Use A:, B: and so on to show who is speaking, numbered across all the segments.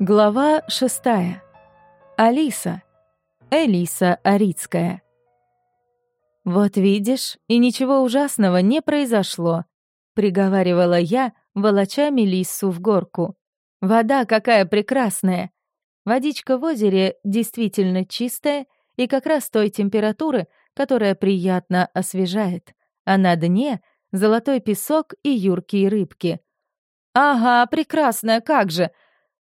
A: Глава шестая. Алиса. Элиса Арицкая. «Вот видишь, и ничего ужасного не произошло», — приговаривала я, волоча Мелиссу в горку. «Вода какая прекрасная! Водичка в озере действительно чистая и как раз той температуры, которая приятно освежает, а на дне — золотой песок и юркие рыбки». «Ага, прекрасная, как же!»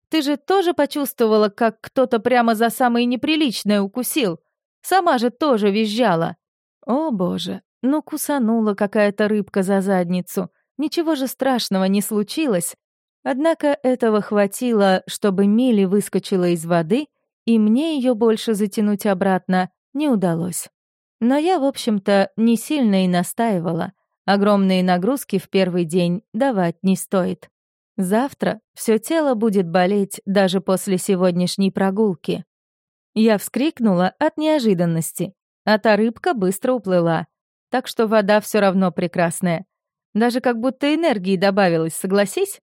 A: Ты же тоже почувствовала, как кто-то прямо за самое неприличное укусил? Сама же тоже визжала. О, боже, ну кусанула какая-то рыбка за задницу. Ничего же страшного не случилось. Однако этого хватило, чтобы Милли выскочила из воды, и мне ее больше затянуть обратно не удалось. Но я, в общем-то, не сильно и настаивала. Огромные нагрузки в первый день давать не стоит. Завтра все тело будет болеть даже после сегодняшней прогулки. Я вскрикнула от неожиданности, а та рыбка быстро уплыла. Так что вода все равно прекрасная. Даже как будто энергии добавилось, согласись?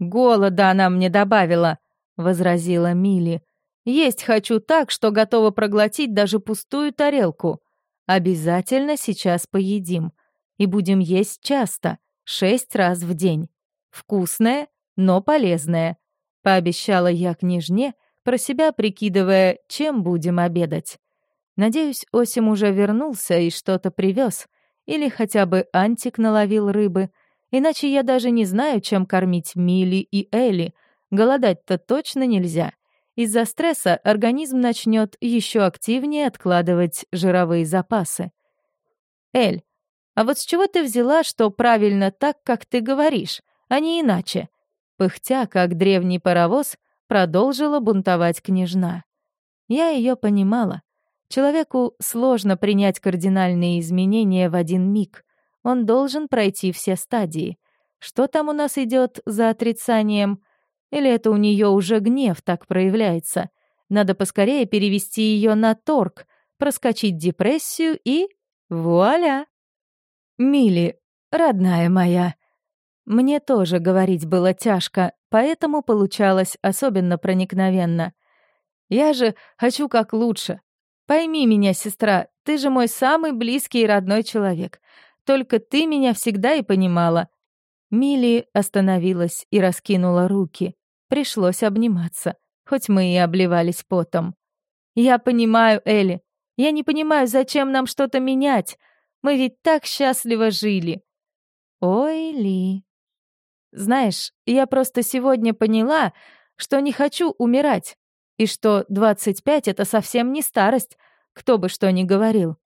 A: «Голода она мне добавила», — возразила Мили. «Есть хочу так, что готова проглотить даже пустую тарелку. Обязательно сейчас поедим. И будем есть часто, шесть раз в день. Вкусное, но полезное. Пообещала я княжне, про себя прикидывая, чем будем обедать. Надеюсь, Осим уже вернулся и что-то привез, или хотя бы Антик наловил рыбы, иначе я даже не знаю, чем кормить Мили и Элли. Голодать-то точно нельзя. Из-за стресса организм начнет еще активнее откладывать жировые запасы. Эль, а вот с чего ты взяла, что правильно так, как ты говоришь? А не иначе. Пыхтя, как древний паровоз, продолжила бунтовать княжна. Я ее понимала. Человеку сложно принять кардинальные изменения в один миг. Он должен пройти все стадии. Что там у нас идет за отрицанием? Или это у нее уже гнев так проявляется? Надо поскорее перевести ее на торг, проскочить депрессию и... Вуаля! Мили, родная моя, мне тоже говорить было тяжко, поэтому получалось особенно проникновенно. Я же хочу как лучше. Пойми меня, сестра, ты же мой самый близкий и родной человек. Только ты меня всегда и понимала. Мили остановилась и раскинула руки. Пришлось обниматься, хоть мы и обливались потом. Я понимаю, Элли. Я не понимаю, зачем нам что-то менять. Мы ведь так счастливо жили. Ой, Ли, знаешь, я просто сегодня поняла, что не хочу умирать, и что 25 — это совсем не старость, кто бы что ни говорил.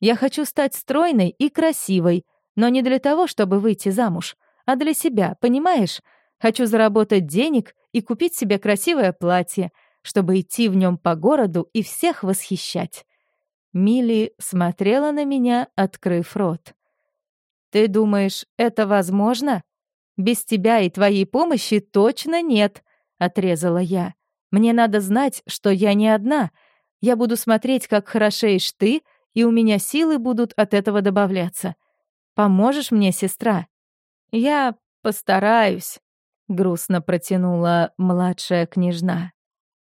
A: Я хочу стать стройной и красивой, но не для того, чтобы выйти замуж, а для себя, понимаешь? Хочу заработать денег и купить себе красивое платье, чтобы идти в нем по городу и всех восхищать. Милли смотрела на меня, открыв рот. «Ты думаешь, это возможно?» Без тебя и твоей помощи точно нет», — отрезала я. «Мне надо знать, что я не одна. Я буду смотреть, как хорошеешь ты, и у меня силы будут от этого добавляться. Поможешь мне, сестра?» «Я постараюсь», — грустно протянула младшая княжна.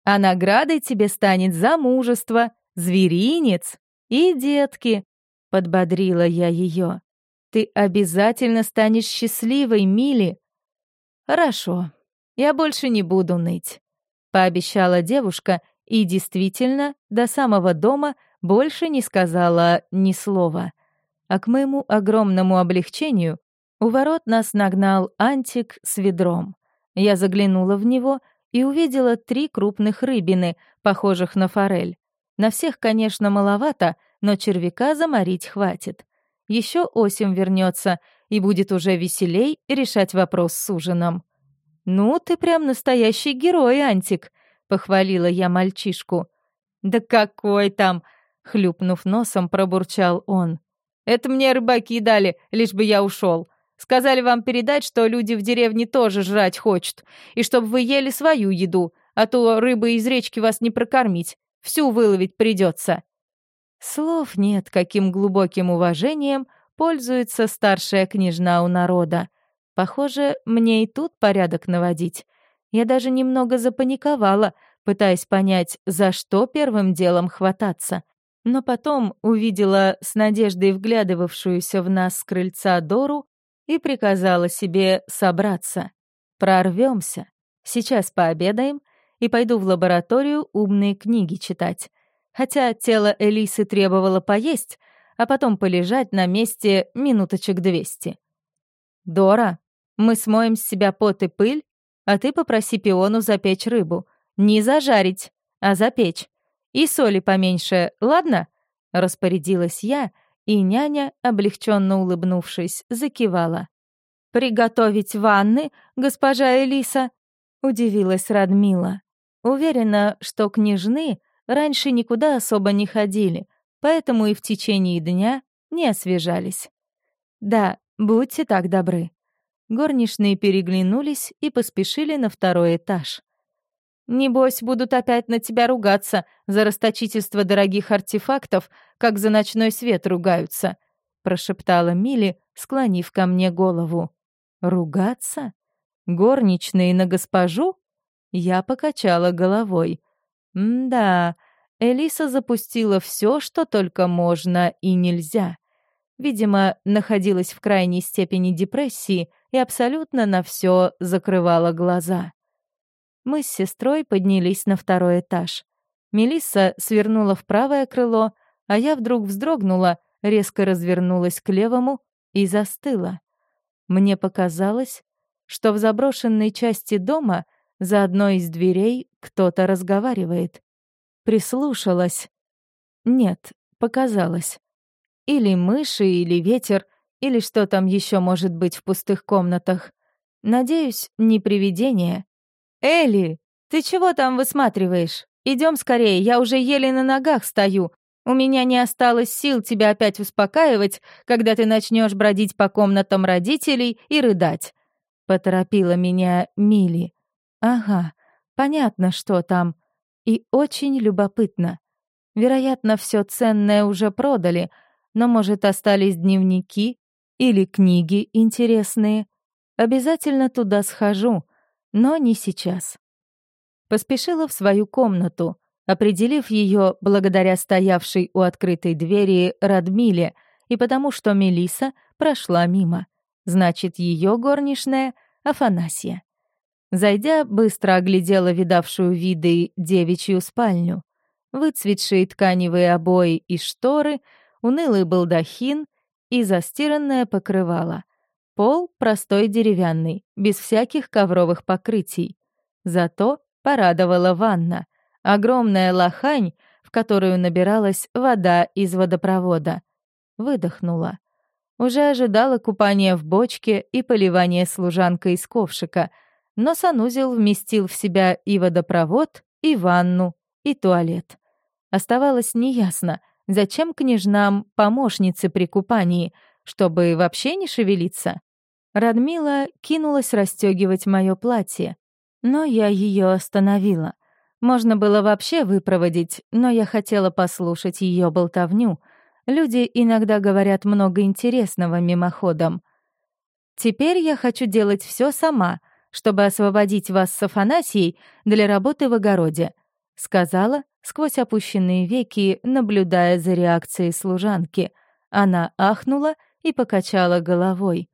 A: «А наградой тебе станет замужество, зверинец и детки», — подбодрила я ее. Ты обязательно станешь счастливой, Мили. Хорошо, я больше не буду ныть, пообещала девушка и действительно до самого дома больше не сказала ни слова. А к моему огромному облегчению у ворот нас нагнал Антик с ведром. Я заглянула в него и увидела три крупных рыбины, похожих на форель. На всех, конечно, маловато, но червяка заморить хватит. Еще Осим вернется и будет уже веселей решать вопрос с ужином. «Ну, ты прям настоящий герой, Антик», — похвалила я мальчишку. «Да какой там!» — хлюпнув носом, пробурчал он. «Это мне рыбаки дали, лишь бы я ушел. Сказали вам передать, что люди в деревне тоже жрать хочут, и чтобы вы ели свою еду, а то рыбы из речки вас не прокормить, всю выловить придется. Слов нет, каким глубоким уважением пользуется старшая княжна у народа. Похоже, мне и тут порядок наводить. Я даже немного запаниковала, пытаясь понять, за что первым делом хвататься. Но потом увидела с надеждой вглядывавшуюся в нас с крыльца Дору и приказала себе собраться. Прорвемся. Сейчас пообедаем и пойду в лабораторию умные книги читать. Хотя тело Элисы требовало поесть, а потом полежать на месте минуточек двести. «Дора, мы смоем с себя пот и пыль, а ты попроси пиону запечь рыбу. Не зажарить, а запечь. И соли поменьше, ладно?» Распорядилась я, и няня, облегченно улыбнувшись, закивала. «Приготовить ванны, госпожа Элиса?» — удивилась Радмила. Уверена, что княжны раньше никуда особо не ходили, поэтому и в течение дня не освежались. «Да, будьте так добры». Горничные переглянулись и поспешили на второй этаж. «Небось, будут опять на тебя ругаться за расточительство дорогих артефактов, как за ночной свет ругаются», — прошептала Мили, склонив ко мне голову. «Ругаться? Горничные на госпожу?» Я покачала головой. «Да, Элиса запустила все, что только можно и нельзя. Видимо, находилась в крайней степени депрессии и абсолютно на все закрывала глаза. Мы с сестрой поднялись на второй этаж. Мелисса свернула в правое крыло, а я вдруг вздрогнула, резко развернулась к левому и застыла. Мне показалось, что в заброшенной части дома за одной из дверей кто-то разговаривает. Прислушалась. Нет, показалось. Или мыши, или ветер, или что там еще может быть в пустых комнатах. Надеюсь, не привидение. «Элли, ты чего там высматриваешь? Идем скорее, я уже еле на ногах стою. У меня не осталось сил тебя опять успокаивать, когда ты начнешь бродить по комнатам родителей и рыдать». Поторопила меня Мили. «Ага, понятно, что там. И очень любопытно. Вероятно, все ценное уже продали, но, может, остались дневники или книги интересные. Обязательно туда схожу» но не сейчас. Поспешила в свою комнату, определив ее благодаря стоявшей у открытой двери Радмиле и потому, что Мелиса прошла мимо. Значит, ее горничная — Афанасия. Зайдя, быстро оглядела видавшую виды девичью спальню. Выцветшие тканевые обои и шторы, унылый балдахин и застиранное покрывало. Пол простой деревянный, без всяких ковровых покрытий. Зато порадовала ванна. Огромная лохань, в которую набиралась вода из водопровода. Выдохнула. Уже ожидала купания в бочке и поливания служанкой из ковшика, но санузел вместил в себя и водопровод, и ванну, и туалет. Оставалось неясно, зачем княжнам помощницы при купании — чтобы вообще не шевелиться. Радмила кинулась расстегивать мое платье, но я ее остановила. Можно было вообще выпроводить, но я хотела послушать ее болтовню. Люди иногда говорят много интересного мимоходом. Теперь я хочу делать все сама, чтобы освободить вас с Афанасией для работы в огороде, сказала сквозь опущенные веки, наблюдая за реакцией служанки. Она ахнула и покачала головой.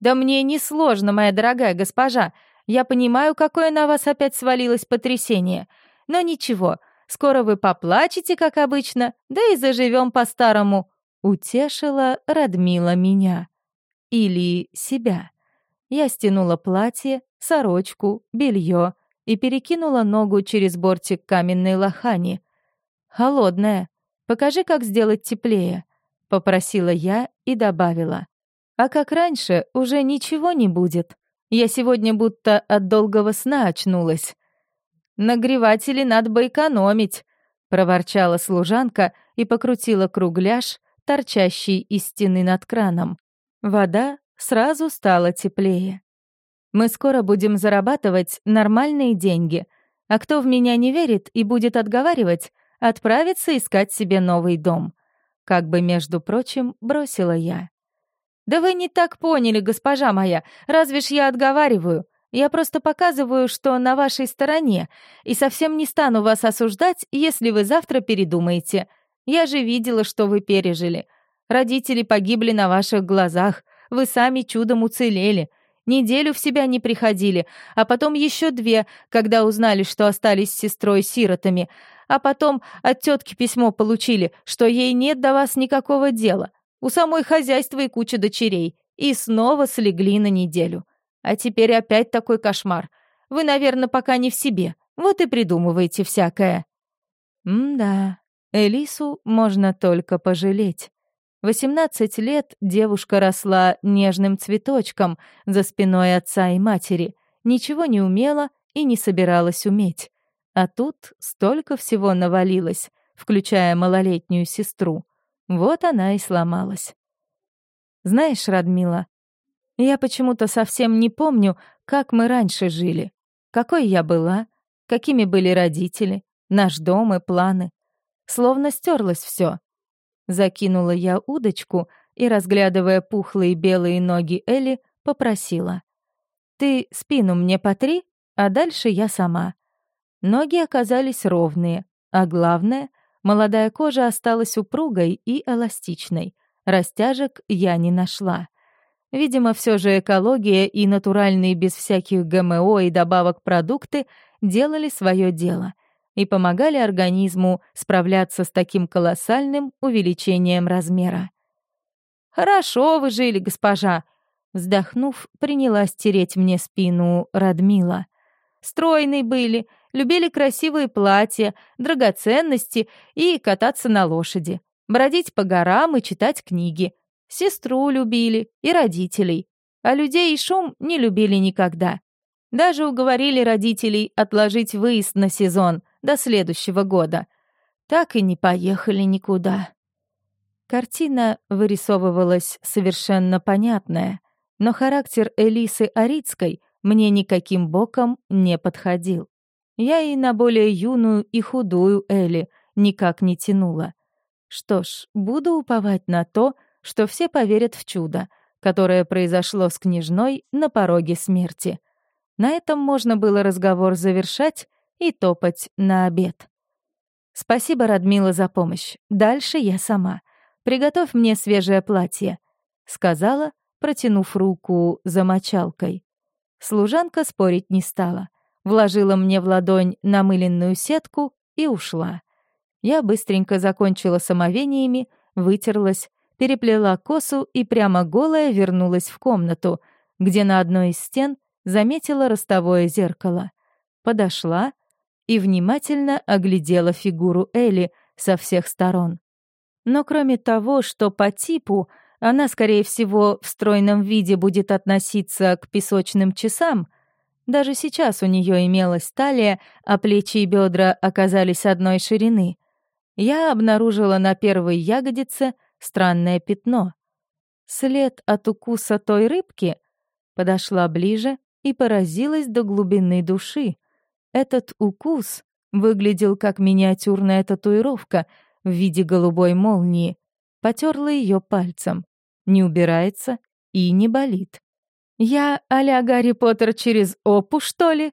A: «Да мне не сложно, моя дорогая госпожа. Я понимаю, какое на вас опять свалилось потрясение. Но ничего, скоро вы поплачете, как обычно, да и заживем по-старому», — утешила Радмила меня. Или себя. Я стянула платье, сорочку, белье и перекинула ногу через бортик каменной лохани. «Холодная. Покажи, как сделать теплее», — попросила я и добавила. «А как раньше, уже ничего не будет. Я сегодня будто от долгого сна очнулась». «Нагреватели надо бы экономить», — проворчала служанка и покрутила кругляш, торчащий из стены над краном. Вода сразу стала теплее. «Мы скоро будем зарабатывать нормальные деньги, а кто в меня не верит и будет отговаривать, отправится искать себе новый дом. Как бы, между прочим, бросила я. «Да вы не так поняли, госпожа моя. Разве ж я отговариваю? Я просто показываю, что на вашей стороне, и совсем не стану вас осуждать, если вы завтра передумаете. Я же видела, что вы пережили. Родители погибли на ваших глазах, вы сами чудом уцелели. Неделю в себя не приходили, а потом еще две, когда узнали, что остались с сестрой сиротами, а потом от тетки письмо получили, что ей нет до вас никакого дела. У самой хозяйства и куча дочерей. И снова слегли на неделю. А теперь опять такой кошмар. Вы, наверное, пока не в себе. Вот и придумываете всякое. М-да, Элису можно только пожалеть. 18 лет девушка росла нежным цветочком за спиной отца и матери, ничего не умела и не собиралась уметь. А тут столько всего навалилось, включая малолетнюю сестру. Вот она и сломалась. Знаешь, Радмила, я почему-то совсем не помню, как мы раньше жили. Какой я была, какими были родители, наш дом и планы. Словно стерлось все. Закинула я удочку и, разглядывая пухлые белые ноги Элли, попросила. «Ты спину мне потри, а дальше я сама». Ноги оказались ровные, а главное, молодая кожа осталась упругой и эластичной. Растяжек я не нашла. Видимо, все же экология и натуральные без всяких ГМО и добавок продукты делали свое дело — и помогали организму справляться с таким колоссальным увеличением размера. «Хорошо вы жили, госпожа!» Вздохнув, принялась тереть мне спину Радмила. «Стройные были, любили красивые платья, драгоценности и кататься на лошади, бродить по горам и читать книги. Сестру любили и родителей, а людей и шум не любили никогда. Даже уговорили родителей отложить выезд на сезон — до следующего года. Так и не поехали никуда. Картина вырисовывалась совершенно понятная, но характер Элисы Арицкой мне никаким боком не подходил. Я и на более юную и худую Эли никак не тянула. Что ж, буду уповать на то, что все поверят в чудо, которое произошло с княжной на пороге смерти. На этом можно было разговор завершать и топать на обед. «Спасибо, Радмила, за помощь. Дальше я сама. Приготовь мне свежее платье», — сказала, протянув руку за мочалкой. Служанка спорить не стала. Вложила мне в ладонь намыленную сетку и ушла. Я быстренько закончила самовениями, вытерлась, переплела косу и прямо голая вернулась в комнату, где на одной из стен заметила ростовое зеркало. Подошла, и внимательно оглядела фигуру Элли со всех сторон. Но кроме того, что по типу она, скорее всего, в стройном виде будет относиться к песочным часам, даже сейчас у нее имелась талия, а плечи и бедра оказались одной ширины. Я обнаружила на первой ягодице странное пятно. След от укуса той рыбки подошла ближе и поразилась до глубины души. Этот укус выглядел как миниатюрная татуировка в виде голубой молнии. Потерла ее пальцем. Не убирается и не болит. Я а Гарри Поттер через опу, что ли?